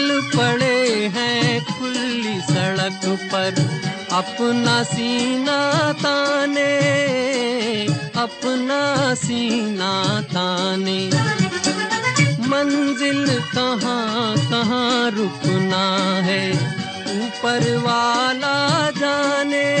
निकल पड़े हैं खुली सड़क पर। अपना सीना ताने, अपना सीना ताने। मंजिल कहाँ कहाँ रुकना है? ऊपर वाला जाने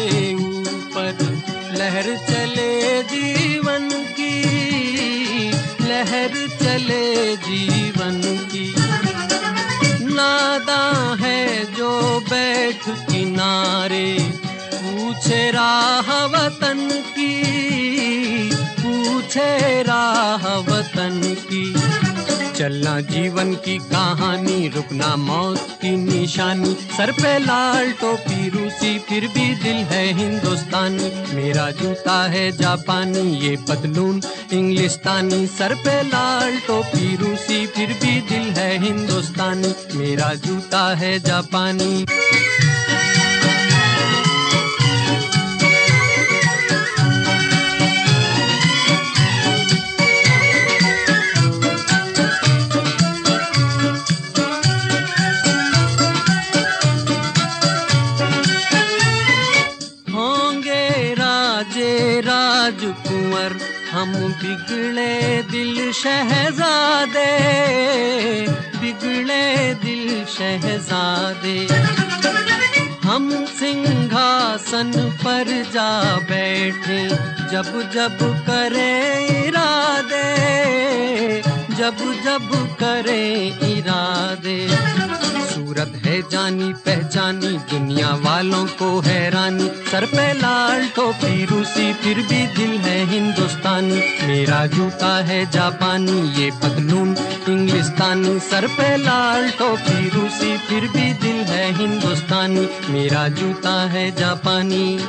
नीचे ऊपर लहर चले जीवन की, लहर चले जीवन की। नादा है जो बैठ किनारे, पूछे राह वतन की, पूछे राह वतन की। चलना जीवन की कहानी, रुकना मौत की निशानी। सर पे लाल टोपी, रूसी फिर भी दिल है हिंदुस्तानी। मेरा जूता है जापानी, ये पतलून इंग्लिस्तानी। सर पे लाल टोपी, रूसी फिर भी दिल है हिंदुस्तानी। मेरा जूता है जापानी। राजकुंवर हम बिगड़े दिल शहजादे, बिगड़े दिल शहजादे। हम सिंहासन पर जा बैठे, जब जब करे इरादे, जब जब करे इरादे। जानी, पहचानी, दुनिया वालों को हैरानी। सर पे लाल टोपी, रूसी फिर भी दिल है हिंदुस्तानी। मेरा जूता है जापानी, ये बदलून इंग्लिस्तानी। सर पे लाल टोपी, रूसी फिर भी दिल है हिंदुस्तानी। मेरा जूता है जापानी।